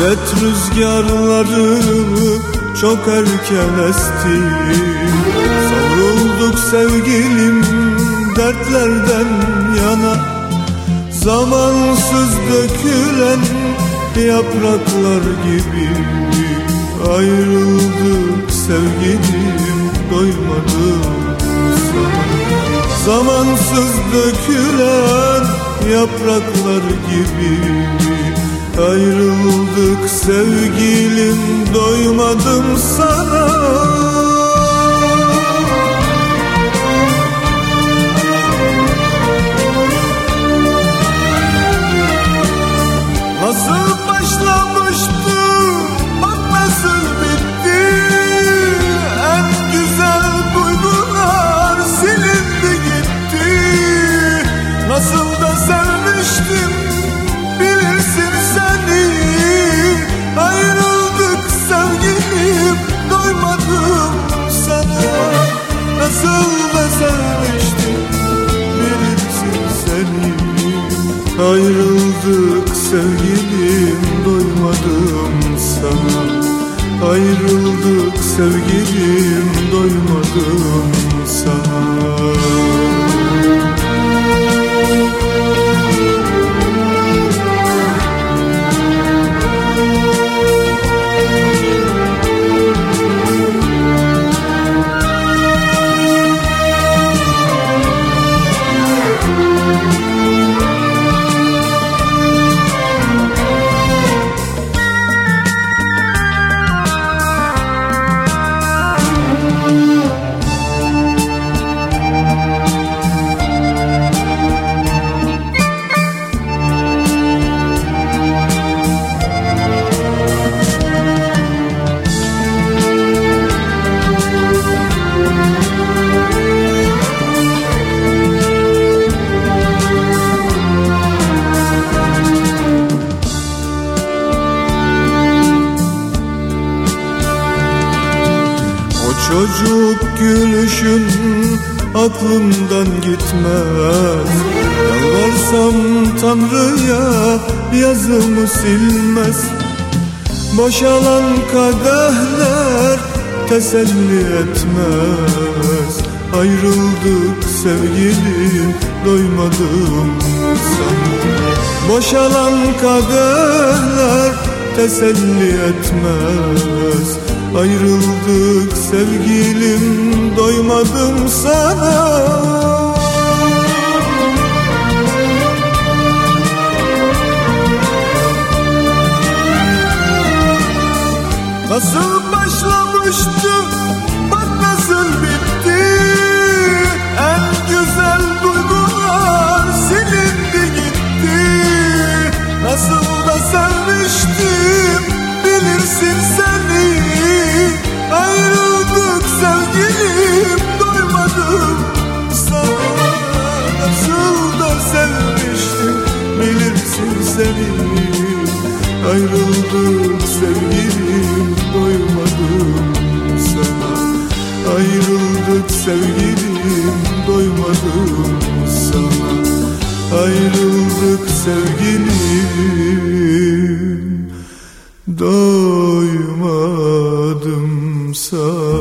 Hasret rüzgarları çok erken esti. Savrulduk sevgilim dertlerden yana. Zamansız dökülen yapraklar gibi Ayrıldık sevgilim doymadım sana. Zamansız dökülen yapraklar gibi Ayrıldık sevgilim doymadım sana Ayrıldık sevgilim doymadım sana. Ayrıldık sevgilim doymadım sana çocuk gülüşün aklımdan gitmez. Yalvarsam Tanrı'ya yazımı silmez. Boşalan kadehler teselli etmez. Ayrıldık sevgilim doymadım sana Boşalan kadehler teselli etmez Ayrıldık sevgilim doymadım sana. Nasıl başlamıştı gözlerim Ayrıldım sevgilim doymadım sana. Ayrıldık sevgilim doymadım sana. Ayrıldık sevgilim doymadım sana.